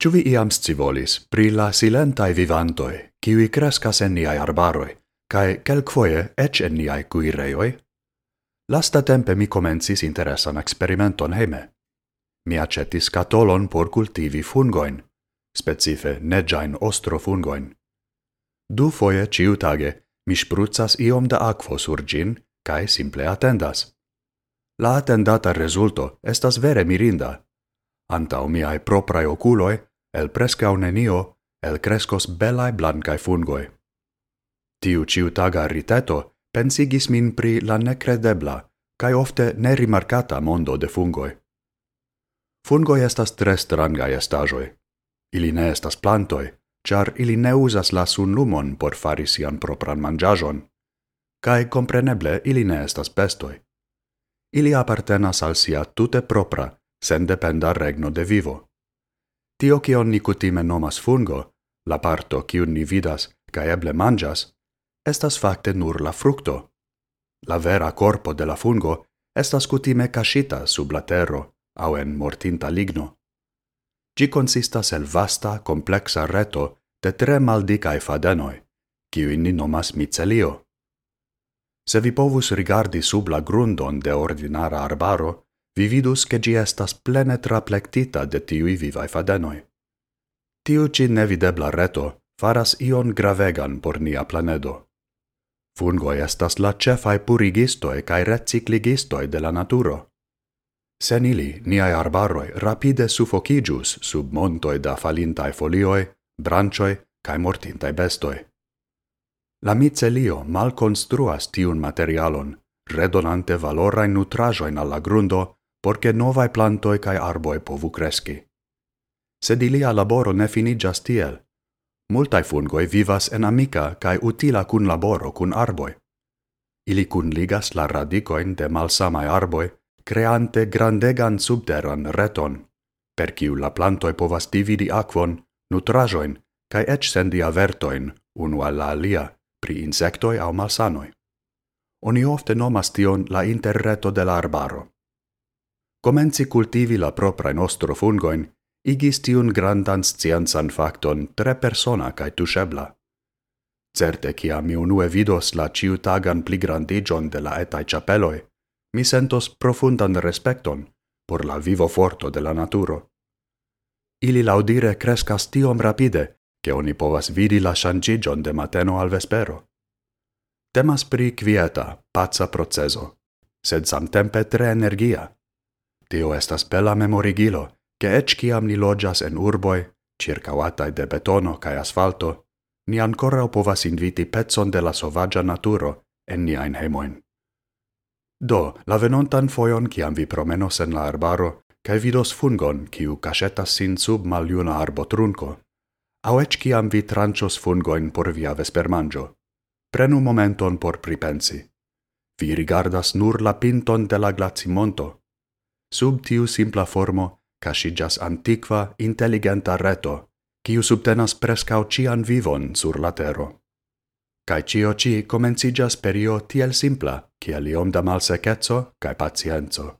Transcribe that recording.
Ĉu vi iam scivolis pri la silentai vivantoi, kiui crescas en niai arbaroi, cae kelkfoje ec en niai cuireioi? Lasta tempe mi comencis interesan experimenton heime. Mi accetis catolon por cultivi fungoin, specife neggiain ostrofungoin. Du foje ciutage mi spruzzas iom da aquo sur gin, cae simple attendas. La attendata resulto estas vere mirinda. Antau miai proprae oculoi, el prescau nenio, el crescos belae blancae fungoi. Tiu ciutaga riteto pensigis min pri la necredebla, cae ofte nerimarcata mondo de fungoi. Fungoi estas tre strangai estajoi. Ili ne estas plantoi, char ili ne usas la sunlumon por fari sian propran mangiajon, cae compreneble ili ne estas bestoi. Ili apartenas al sia tute propra, sen dependa regno de vivo. Tio kion ni kutime nomas fungo, la parto kiun ni vidas kaj eble manĝas, estas fakte nur la frukto. La vera corpo de la fungo estas kutime kaŝita sub la tero aŭ en mortinta ligno. Ĝi konsistas el vasta, kompleksa reto de tre maldikaj fadenoj, kiujn ni nomas micelio. Se vi povus rigardi sub la grundon de ordinara arbaro, vi vidus che gi estas plene traplectita de tiui vivai fadenoi. Tiu ci nevidebla reto faras ion gravegan por nia planedo. Fungoi estas la cefai purigistoi cae recicligistoi de la naturo. Sen ili, niai arbaroi rapide sufokigius sub montoi da falintai folioi, brancioi cae mortintai bestoi. La micelio malconstruas tiun materialon, redonante valorain nutrajoin alla grundo porque novae plantoi cae arboi povu cresci. Sed ilia laboro ne finigas tiel. Multae fungoi vivas en amica cae utila cun laboro cun arboi. Ili cun ligas la radicoin de malsamae arboi, creante grandegan subterran reton, per ciu la plantoi povas dividi aquon, nutrajoin, cae ec sendi avertoin unu alla alia pri insectoi au malsanoi. Oni ofte nomas tion la interreto de la arbaro. Comenci cultivi la propra nostro fungoin, igis tiun grandan scienzan facton tre persona cae tushebla. Certe, cia mi unue vidos la ciutagan pligrandigion de la etai chapeloi, mi sentos profundan respecton por la vivo forto de la naturo. Ili laudire crescas tiom rapide, che oni povas vidi la shangigion de mateno al vespero. Temas pri quieta, pazza proceso, sed samtempe tre energia, Tio estas bela memorigilo, che ec ciam ni logias en urboi, circauatai de betono cae asfalto, ni ancora povas inviti pezzon de la sovagia naturo en niain hemoin. Do, la venontan foion ciam vi promenos en la arbaro, cae vidos fungon ciu casetas sin sub maliuna arbotrunco, au ec ciam vi trancios fungoin por via vespermangio. Prenu momenton por pripensi. Vi rigardas nur la pinton de la glacimonto, Sub tiu simpla formo casigas antiqua intelligenta reto, kiu subtenas prescau cian vivon sur la tero. Cai cio ci comencigas perio tiel simpla, kiel iom da malsekeco cae pacienzo.